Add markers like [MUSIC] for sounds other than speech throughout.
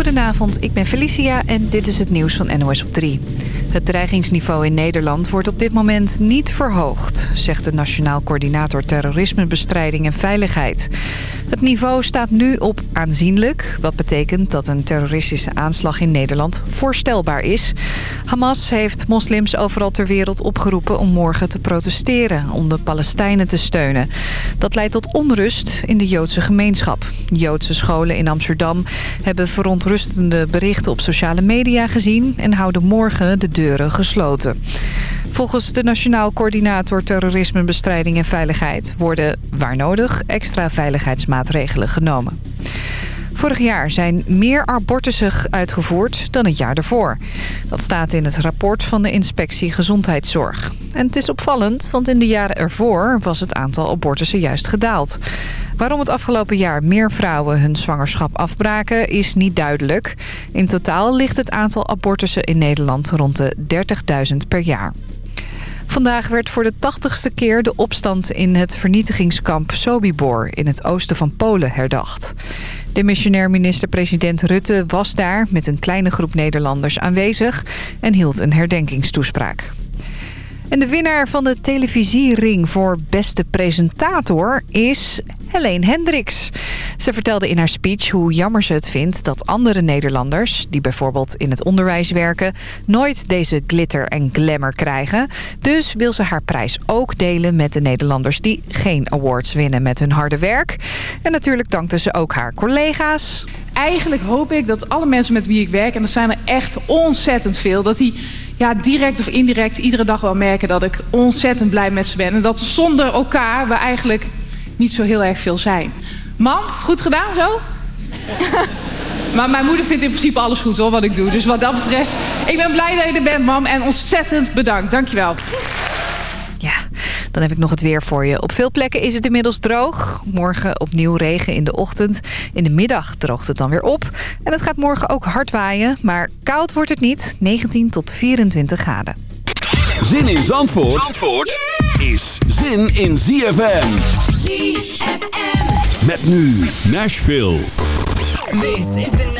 Goedenavond, ik ben Felicia en dit is het nieuws van NOS op 3. Het dreigingsniveau in Nederland wordt op dit moment niet verhoogd... zegt de Nationaal Coördinator Terrorismebestrijding en Veiligheid. Het niveau staat nu op aanzienlijk. Wat betekent dat een terroristische aanslag in Nederland voorstelbaar is. Hamas heeft moslims overal ter wereld opgeroepen om morgen te protesteren... om de Palestijnen te steunen. Dat leidt tot onrust in de Joodse gemeenschap. Joodse scholen in Amsterdam hebben verontrustende berichten op sociale media gezien... en houden morgen de deuren gesloten. Volgens de Nationaal Coördinator Terrorismebestrijding en Veiligheid... worden, waar nodig, extra veiligheidsmaatregelen genomen. Vorig jaar zijn meer abortussen uitgevoerd dan het jaar ervoor. Dat staat in het rapport van de Inspectie Gezondheidszorg. En het is opvallend, want in de jaren ervoor was het aantal abortussen juist gedaald. Waarom het afgelopen jaar meer vrouwen hun zwangerschap afbraken is niet duidelijk. In totaal ligt het aantal abortussen in Nederland rond de 30.000 per jaar. Vandaag werd voor de tachtigste keer de opstand in het vernietigingskamp Sobibor in het oosten van Polen herdacht. De missionair minister-president Rutte was daar met een kleine groep Nederlanders aanwezig en hield een herdenkingstoespraak. En de winnaar van de televisiering voor beste presentator is Helene Hendricks. Ze vertelde in haar speech hoe jammer ze het vindt dat andere Nederlanders... die bijvoorbeeld in het onderwijs werken... nooit deze glitter en glamour krijgen. Dus wil ze haar prijs ook delen met de Nederlanders... die geen awards winnen met hun harde werk. En natuurlijk dankte ze ook haar collega's. Eigenlijk hoop ik dat alle mensen met wie ik werk... en er zijn er echt ontzettend veel... dat die ja, direct of indirect iedere dag wel merken dat ik ontzettend blij met ze ben. En dat zonder elkaar we eigenlijk niet zo heel erg veel zijn. Mam, goed gedaan zo? [LAUGHS] maar mijn moeder vindt in principe alles goed hoor, wat ik doe. Dus wat dat betreft, ik ben blij dat je er bent, mam. En ontzettend bedankt. Dankjewel. Dan heb ik nog het weer voor je. Op veel plekken is het inmiddels droog. Morgen opnieuw regen in de ochtend. In de middag droogt het dan weer op. En het gaat morgen ook hard waaien. Maar koud wordt het niet. 19 tot 24 graden. Zin in Zandvoort, Zandvoort is zin in ZFM. ZFM. Met nu Nashville. This is the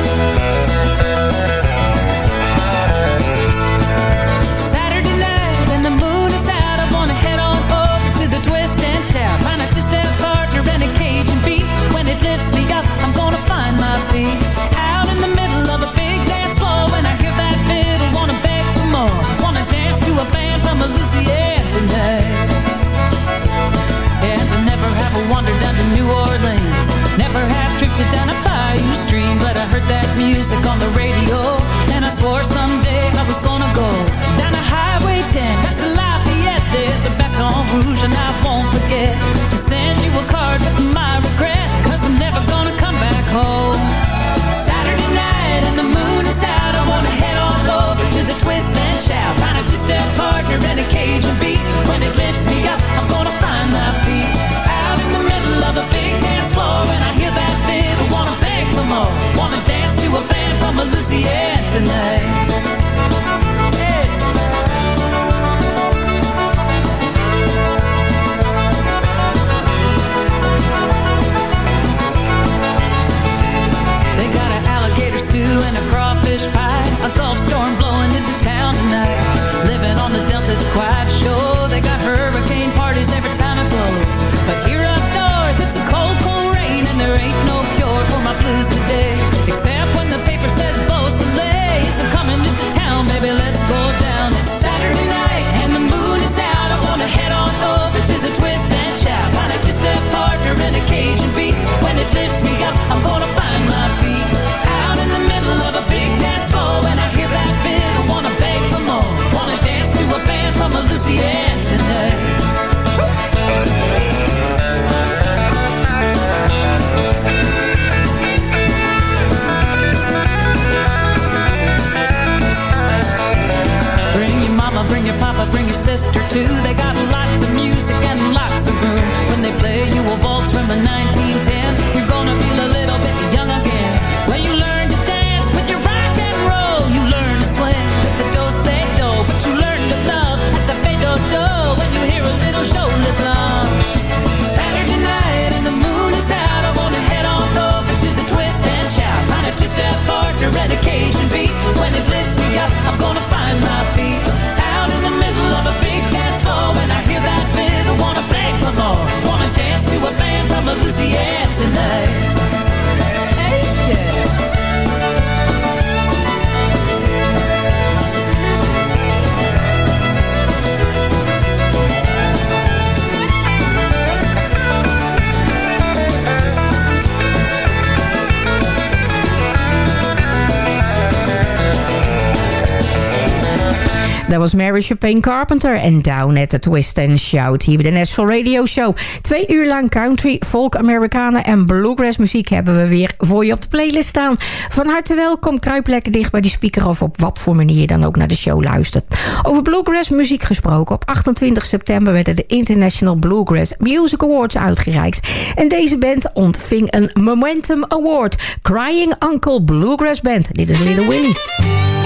down a bayou stream But I heard that music on the radio. And I swore Dat was Mary Chapin Carpenter en Down at the Twist and Shout. Hier bij de Nashville Radio Show. Twee uur lang country, folk, Amerikanen en bluegrass muziek hebben we weer voor je op de playlist staan. Van harte welkom, kruip lekker dicht bij die speaker of op wat voor manier je dan ook naar de show luistert. Over bluegrass muziek gesproken. Op 28 september werden de International Bluegrass Music Awards uitgereikt. En deze band ontving een Momentum Award. Crying Uncle Bluegrass Band. Dit is Little Willie.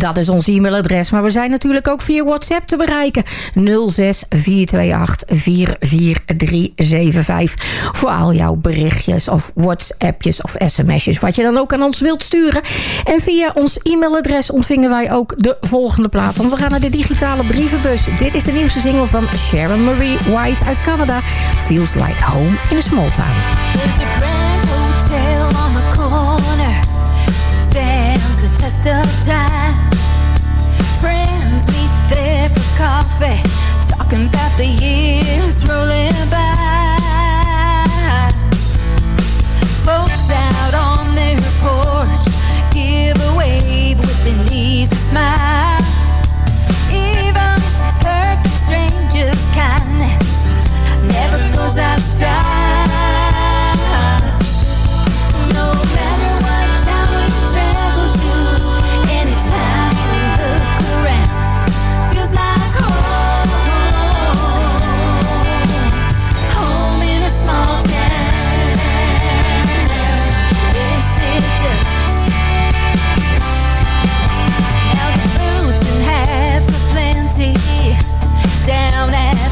Dat is ons e-mailadres, maar we zijn natuurlijk ook via WhatsApp te bereiken. 06 428 44375. Voor al jouw berichtjes of WhatsAppjes of sms'jes, wat je dan ook aan ons wilt sturen. En via ons e-mailadres ontvingen wij ook de volgende plaat. Want we gaan naar de digitale brievenbus. Dit is de nieuwste single van Sharon Marie White uit Canada. Feels like home in a small town. test of time. Coffee, talking about the years rolling by. Folks out on their porch give a wave with an easy smile. Even perfect strangers' kindness never goes out of style.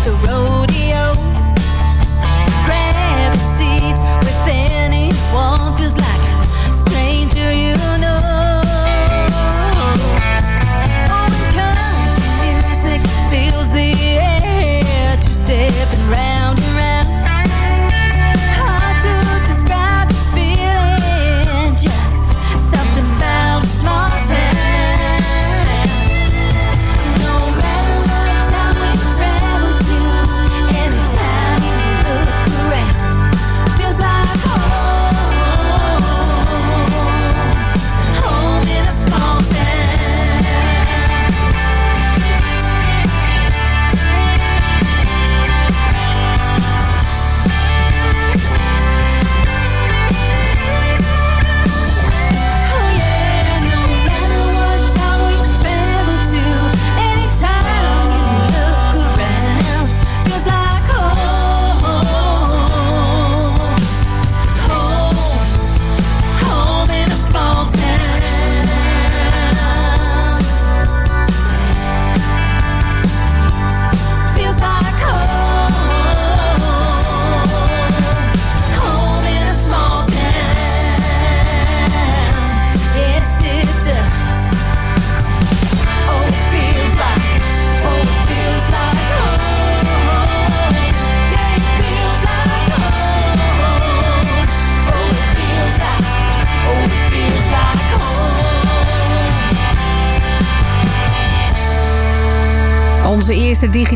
the road.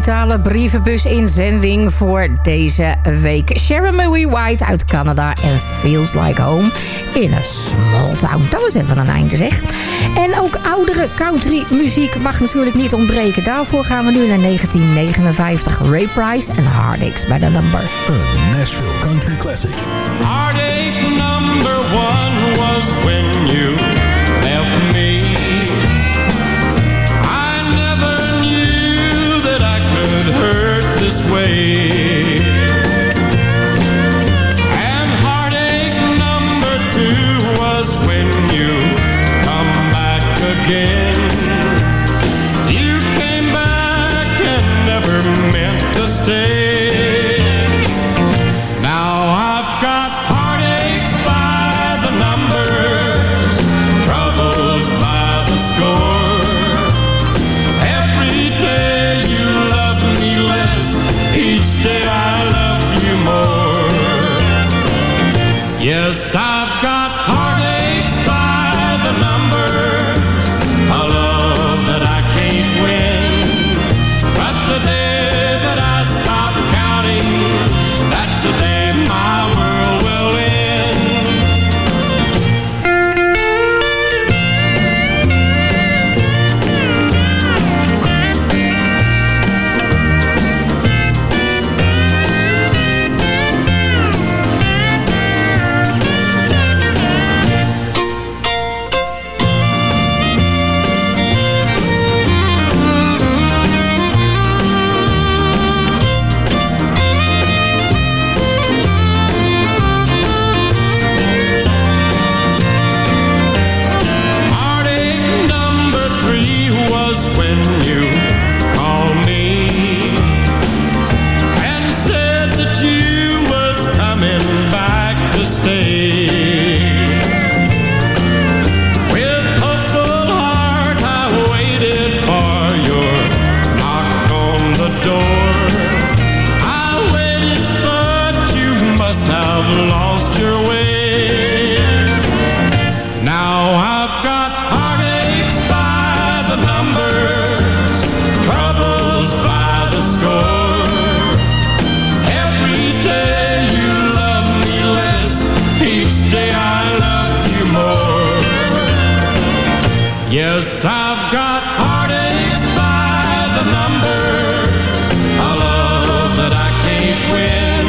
digitale brievenbus inzending voor deze week. Sharon Marie White uit Canada en Feels Like Home in a Small Town. Dat was even een einde zeg. En ook oudere country muziek mag natuurlijk niet ontbreken. Daarvoor gaan we nu naar 1959. Ray Price en Heartaches bij de number. A Nashville Country Classic. Heartache number one was when Yes, I've got heartaches by the numbers, a love that I can't win.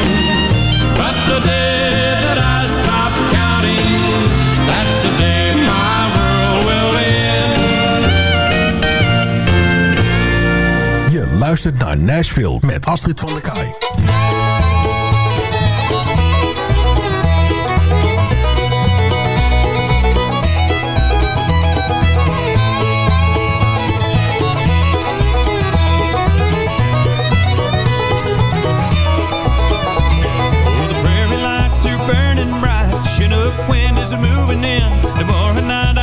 But the day that I stop counting, that's the day my world will end. Je luistert naar Nashville met Astrid van der Kaai. wind is moving in. The more Tomorrow night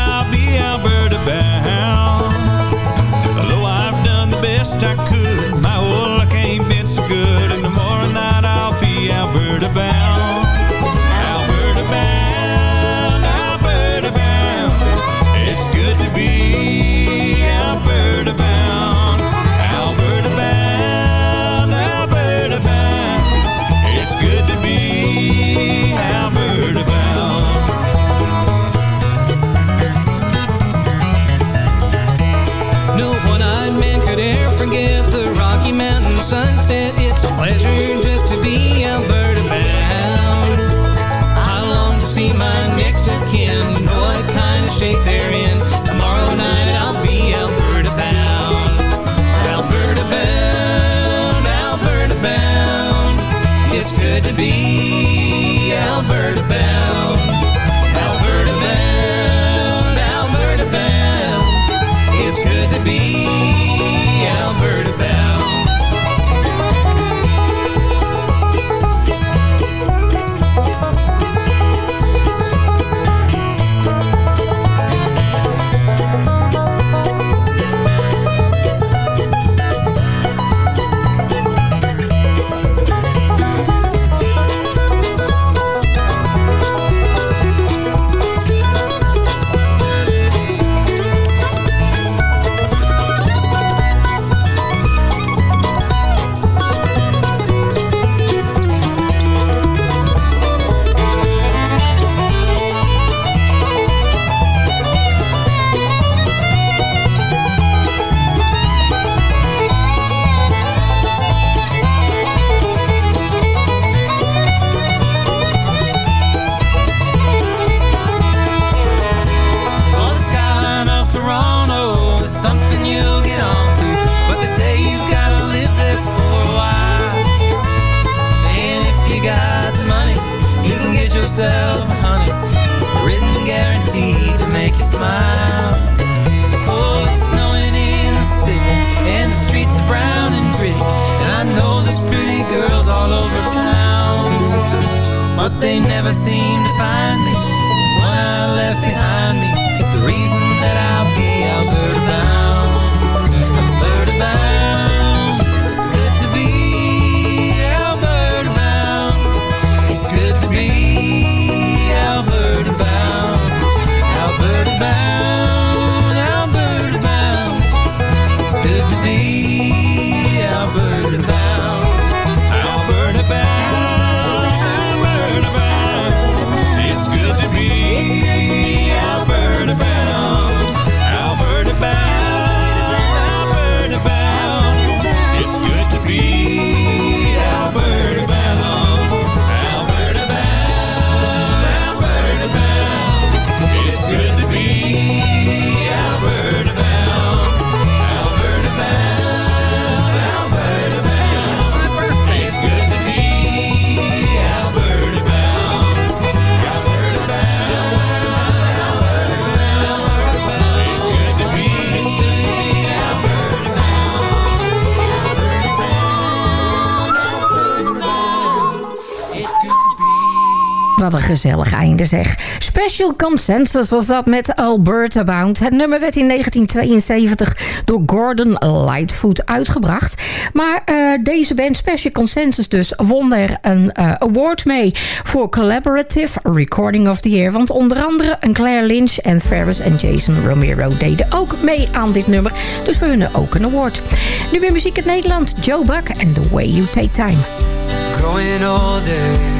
gezellig einde zeg. Special Consensus was dat met Alberta Bound. Het nummer werd in 1972 door Gordon Lightfoot uitgebracht. Maar eh, deze band Special Consensus dus won er een eh, award mee voor Collaborative Recording of the Year. Want onder andere een Claire Lynch en Ferris en Jason Romero deden ook mee aan dit nummer. Dus voor hun ook een award. Nu weer muziek uit Nederland. Joe Buck and The Way You Take Time. growing older.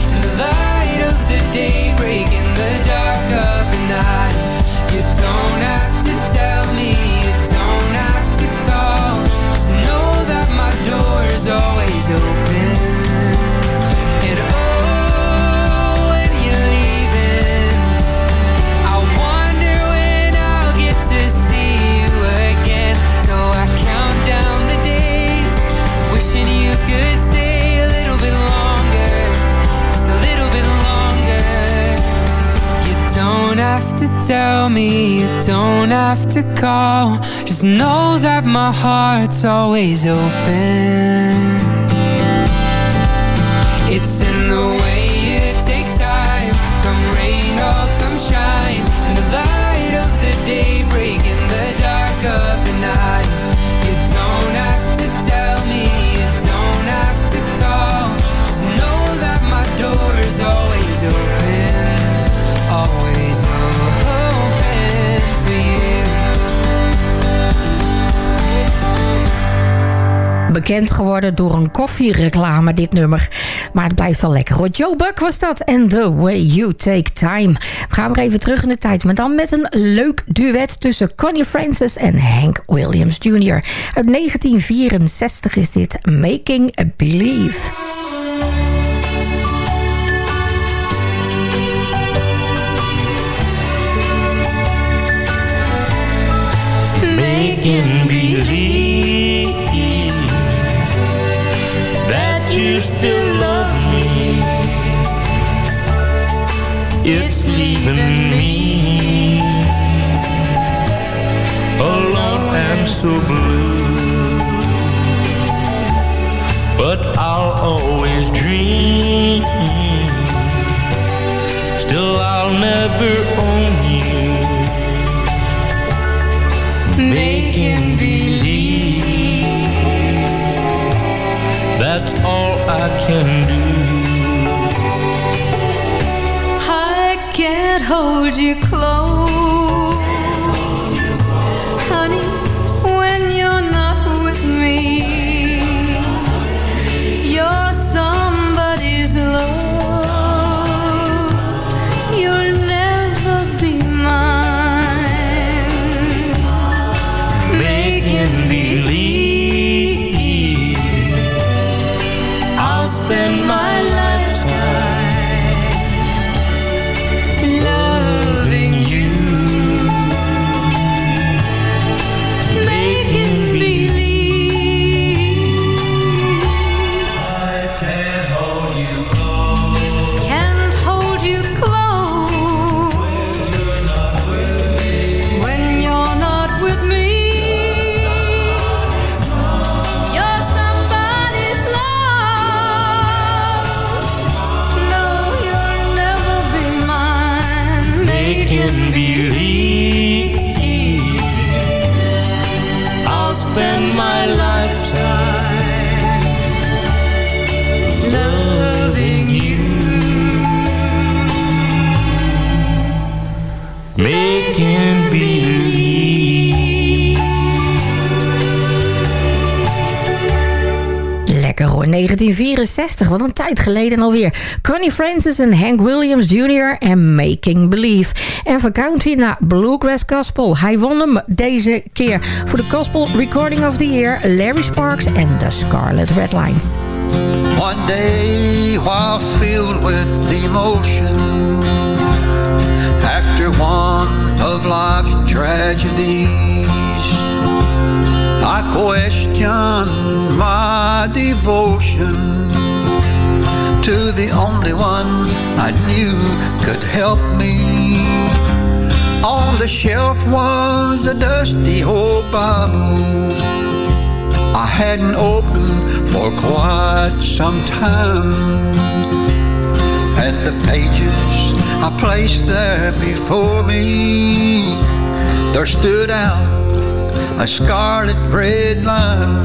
Have to tell me, you don't have to call. Just know that my heart's always open. Bekend geworden door een koffiereclame, dit nummer. Maar het blijft wel lekker hoor. Joe Buck was dat. En The Way You Take Time. We gaan weer even terug in de tijd. Maar dan met een leuk duet tussen Connie Francis en Hank Williams Jr. Uit 1964 is dit Making a Believe. making so blue. But I'll always dream. Still, I'll never own you making believe. That's all I can do. I can't hold you close, my life. 1964, wat een tijd geleden alweer. Connie Francis en Hank Williams Jr. en Making Believe. En van country naar Bluegrass Gospel. Hij won hem deze keer voor de Gospel Recording of the Year. Larry Sparks en The Scarlet Red Lines. One day, while filled with emotion, after one of life's tragedies, I questioned my devotion to the only one I knew could help me. On the shelf was a dusty old Bible I hadn't opened for quite some time. And the pages I placed there before me, there stood out a scarlet red line.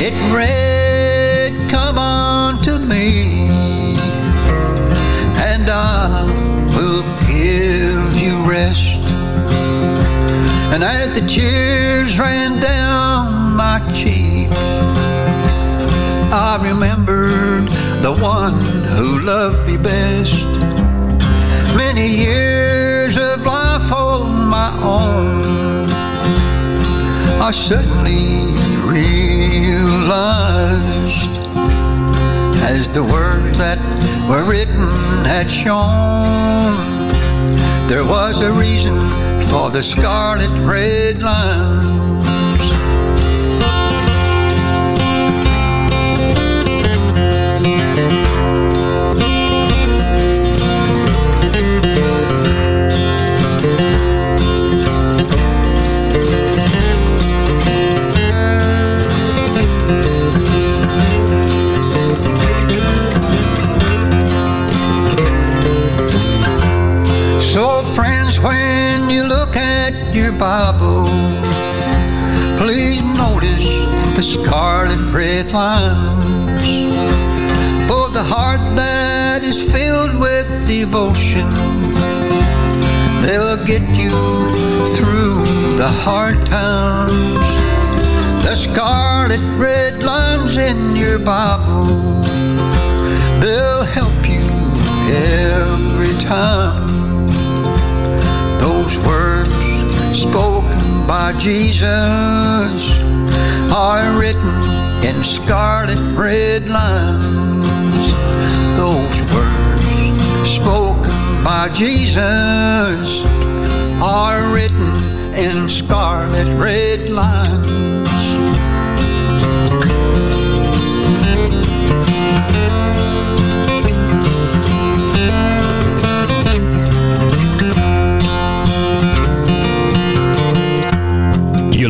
It read, Come unto me, and I will give you rest. And as the tears ran down my cheek, I remembered the one who loved me best. Many years of life on my own, I suddenly realized as the words that were written had shown, there was a reason for the scarlet red lines. When you look at your Bible, please notice the scarlet red lines. For the heart that is filled with devotion, they'll get you through the hard times. The scarlet red lines in your Bible, they'll help you every time. Those words spoken by Jesus are written in scarlet red lines. Those words spoken by Jesus are written in scarlet red lines.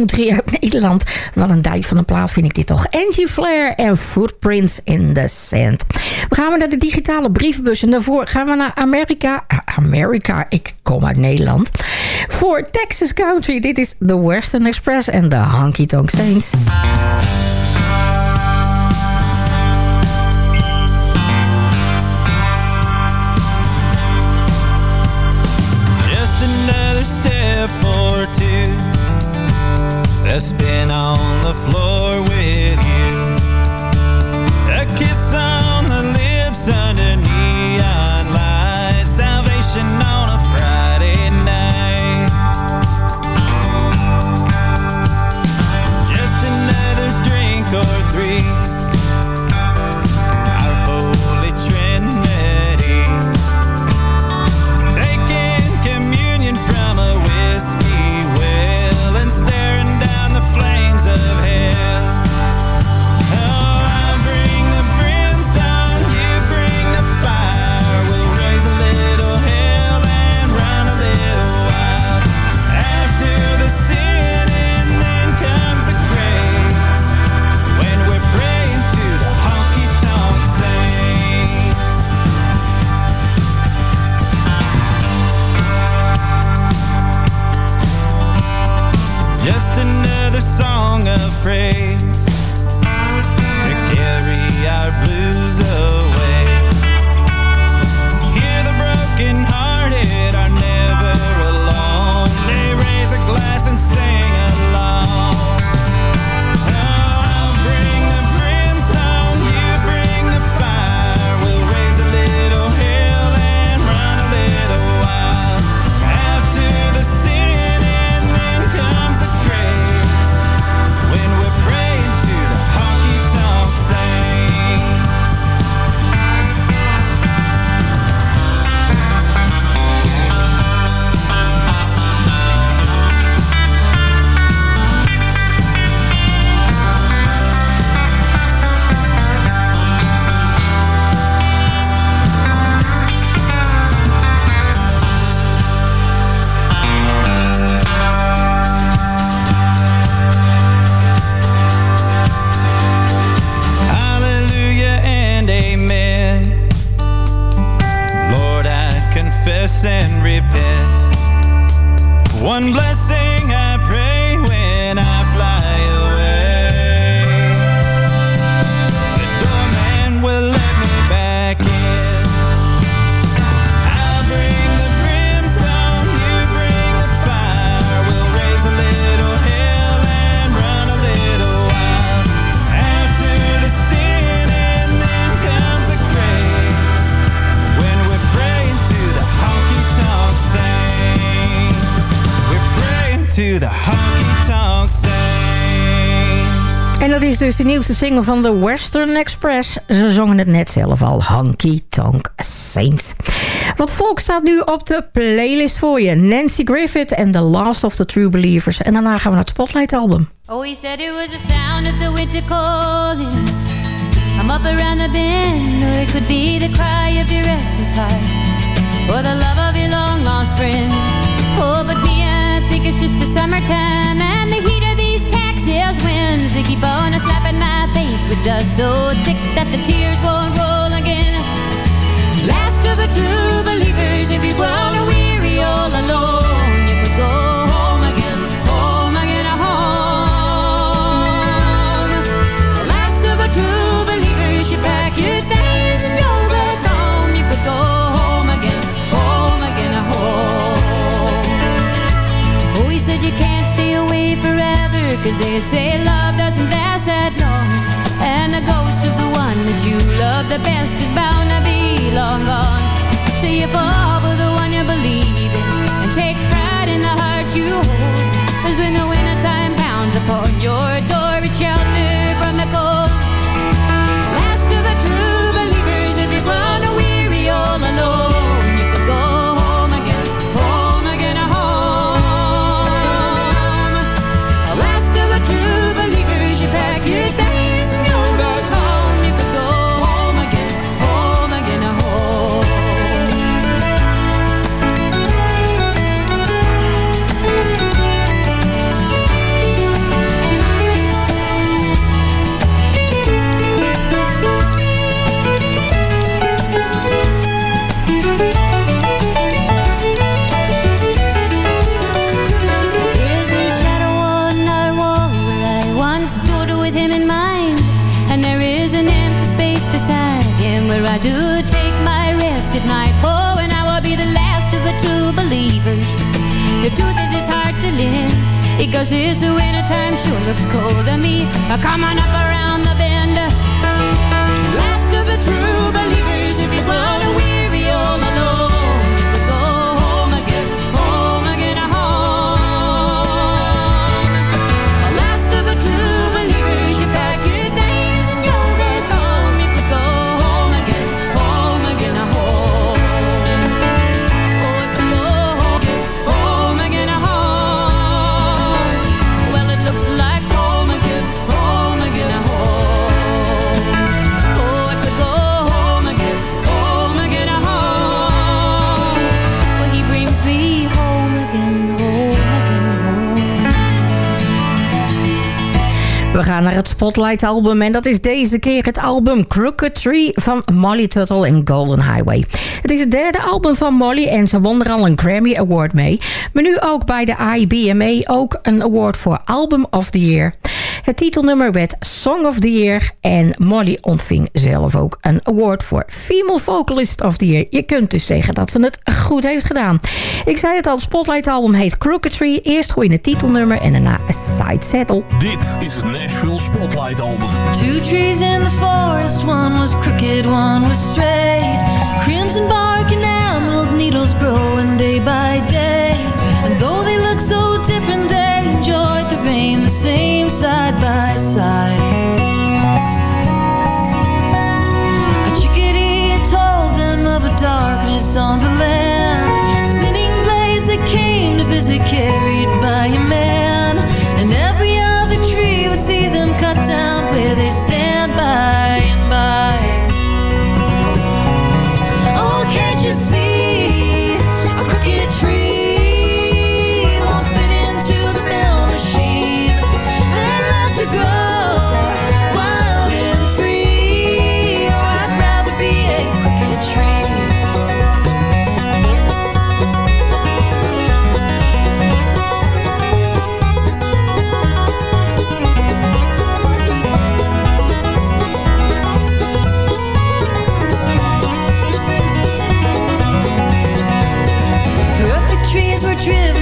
Country uit Nederland. Wat een dijk van een plaat vind ik dit toch. Angie Flair en Footprints in the Sand. We gaan naar de digitale brievenbus. En daarvoor gaan we naar Amerika. Ah, Amerika, ik kom uit Nederland. Voor Texas Country. Dit is The Western Express en de Honky Tonk Saints. has been is de nieuwste single van The Western Express. Ze zongen het net zelf al, Honky Tonk Saints. Wat volk staat nu op de playlist voor je? Nancy Griffith en The Last of the True Believers. En daarna gaan we naar het Spotlight album. Oh, he said it was the sound of the winter calling. I'm up around the bend, or it could be the cry of your restless heart, or the love of your long lost friend. Oh, but me, I think it's just the summertime They keep on slapping my face with dust so thick that the tears won't roll again. Last of the true believers, if you've grown weary all alone, you could go home again, home again, home. Last of the true believers, you pack your things and back home. You could go home again, home again, home. Oh, he said you can't stay away forever, cause they say love the ghost of the one that you love the best is bound to be long gone. So you fall for the one you believe in and take pride in the heart you hold. Cause when the wintertime pounds upon your door, it's shelter. looks colder to me. Coming up around the bend, last of the true. naar het Spotlight album. En dat is deze keer het album Crooked Tree van Molly Tuttle en Golden Highway. Het is het derde album van Molly en ze won er al een Grammy Award mee. Maar nu ook bij de IBMA ook een award voor Album of the Year. Het titelnummer werd Song of the Year. En Molly ontving zelf ook een award voor Female Vocalist of the Year. Je kunt dus zeggen dat ze het goed heeft gedaan. Ik zei het al, Spotlight album heet Crooketry. Eerst gooi je het titelnummer en daarna A Side Saddle. Dit is het Nashville Spotlight album. Two trees in the forest, one was crooked, one was straight. Crimson bark and emerald needles growing day by day. driven.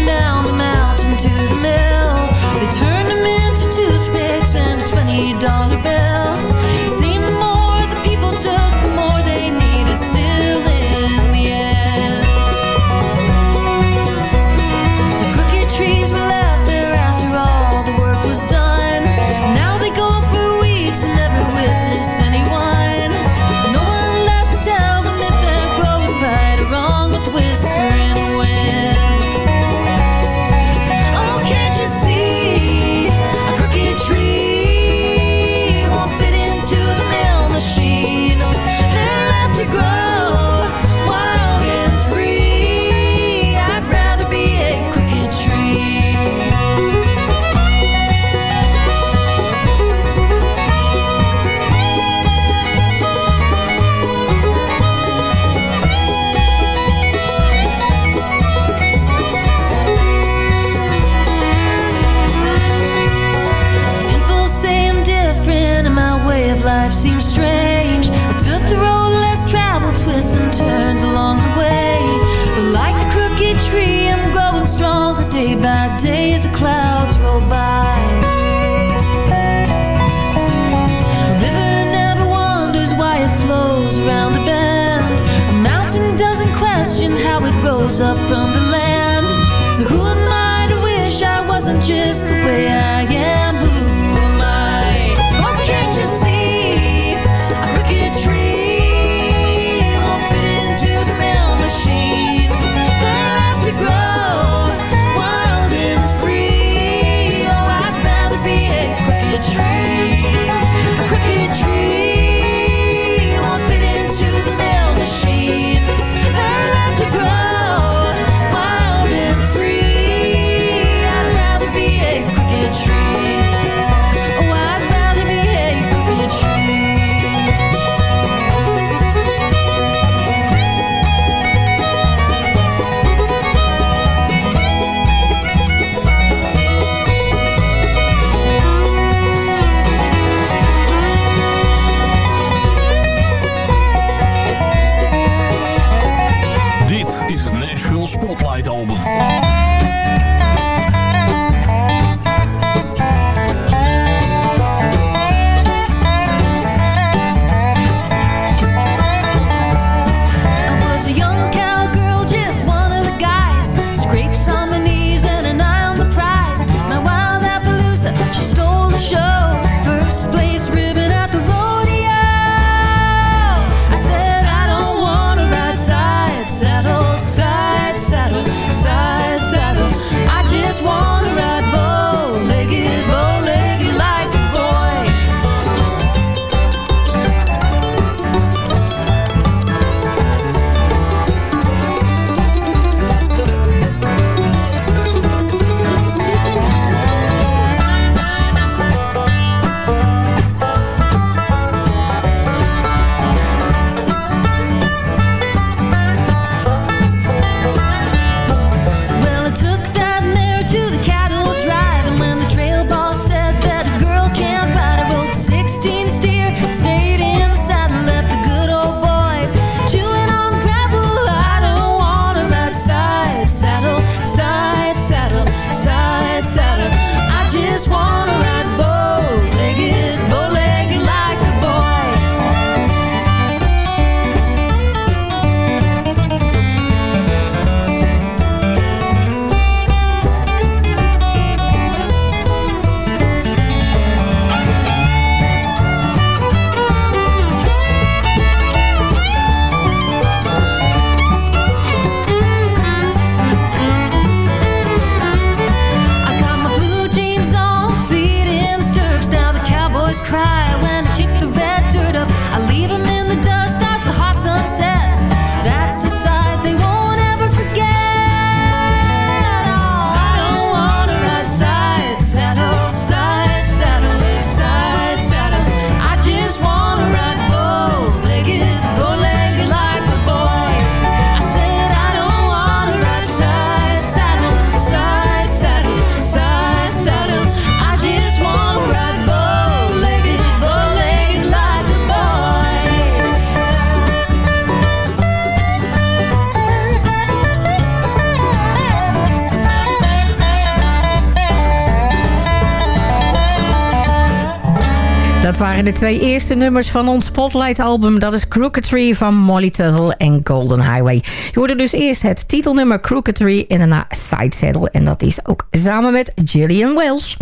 de twee eerste nummers van ons Spotlight-album. Dat is Crooked van Molly Tuttle en Golden Highway. Je hoorde dus eerst het titelnummer Crooked en daarna Side Saddle. En dat is ook samen met Gillian Wells.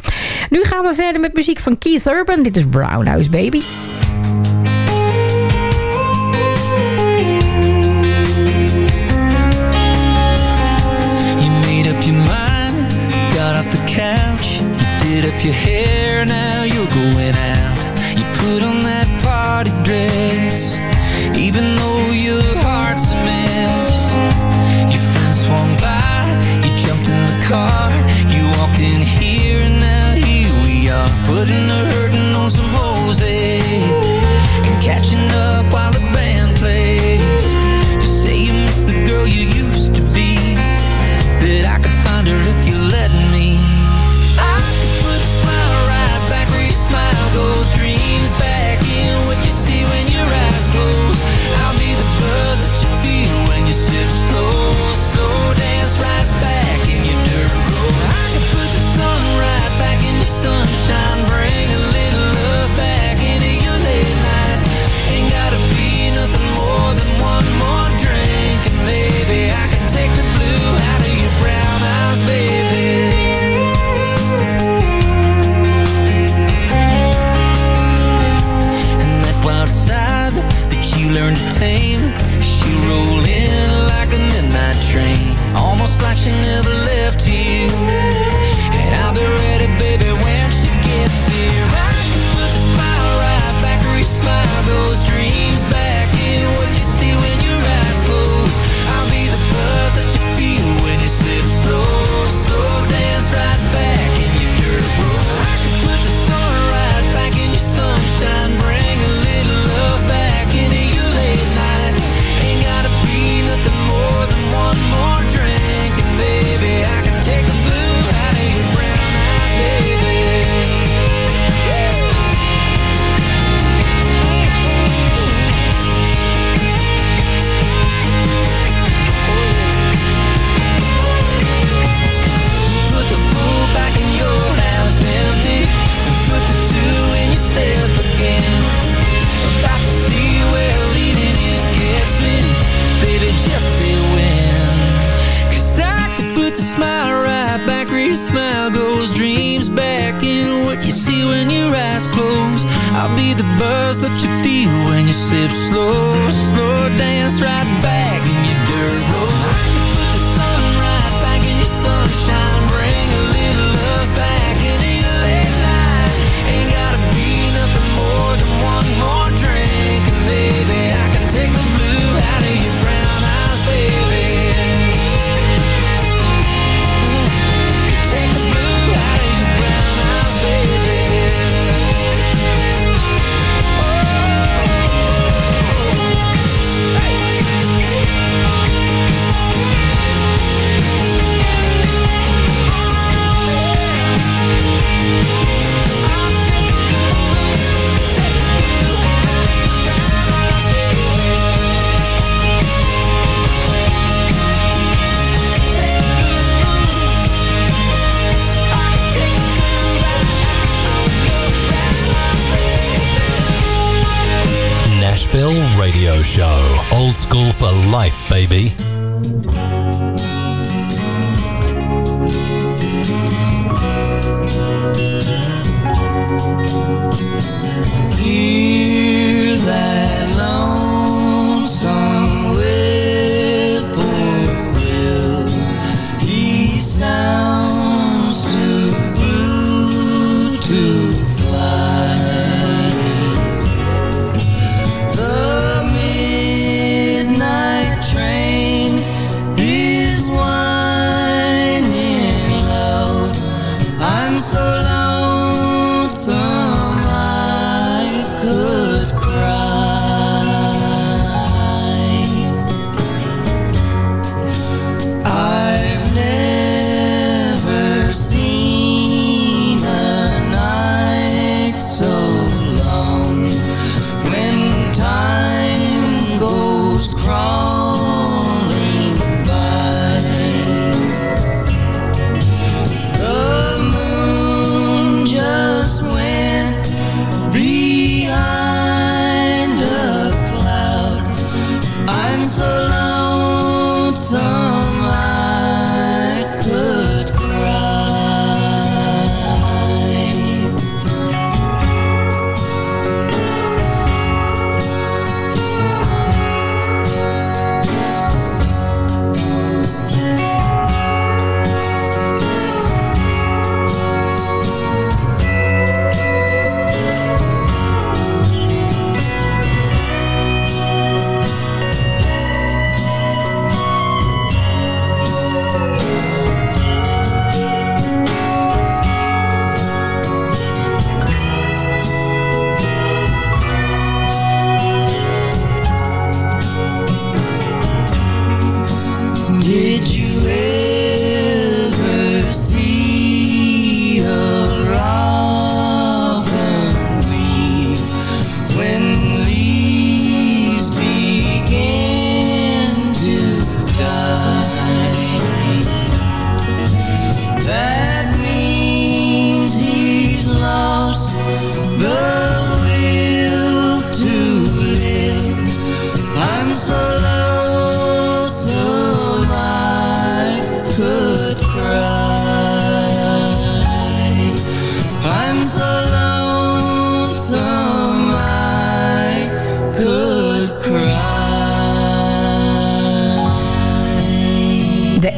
Nu gaan we verder met muziek van Keith Urban. Dit is Brown House Baby. up your hair, now you're going out. You put on that party dress Even though your heart's a mess. Your friends swung by You jumped in the car You walked in here and now here we are Putting her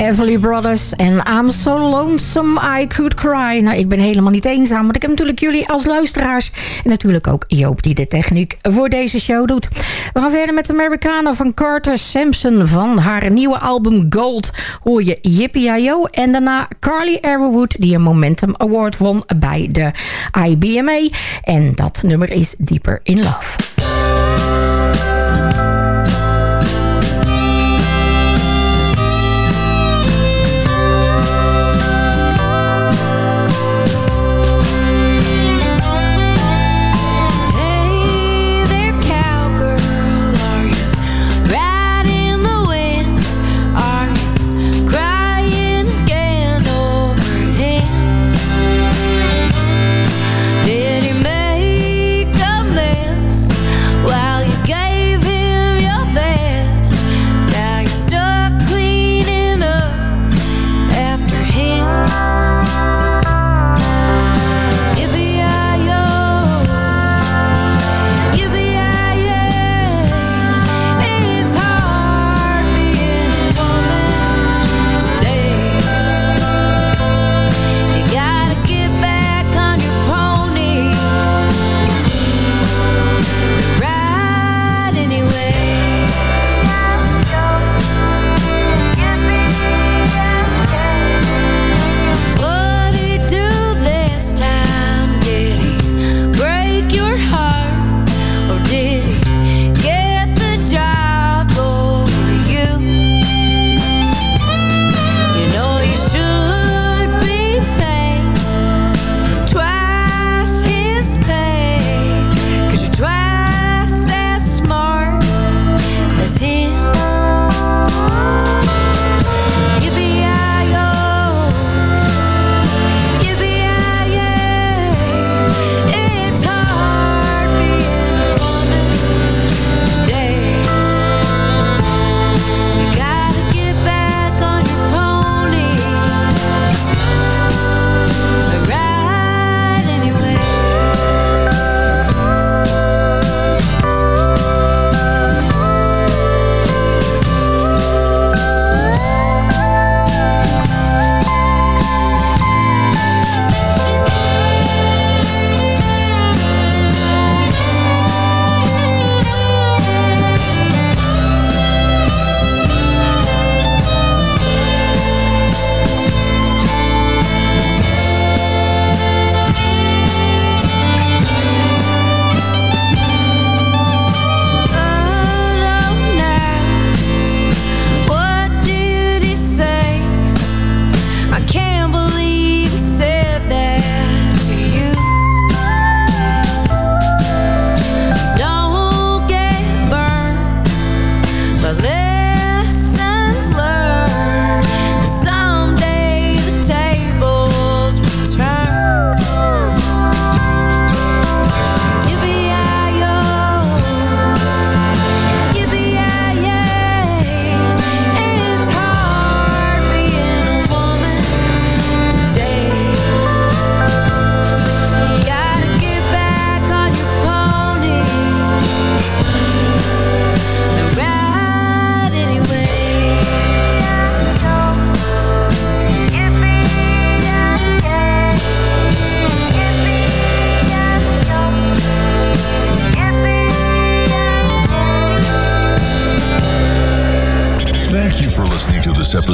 Everly Brothers en I'm So Lonesome I Could Cry. Nou, ik ben helemaal niet eenzaam, want ik heb natuurlijk jullie als luisteraars. En natuurlijk ook Joop die de techniek voor deze show doet. We gaan verder met de Americana van Carter Sampson. Van haar nieuwe album Gold hoor je Yippie Yo. En daarna Carly Arrowwood die een Momentum Award won bij de IBMA. En dat nummer is Deeper in Love.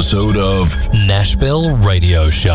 episode of Nashville Radio Show.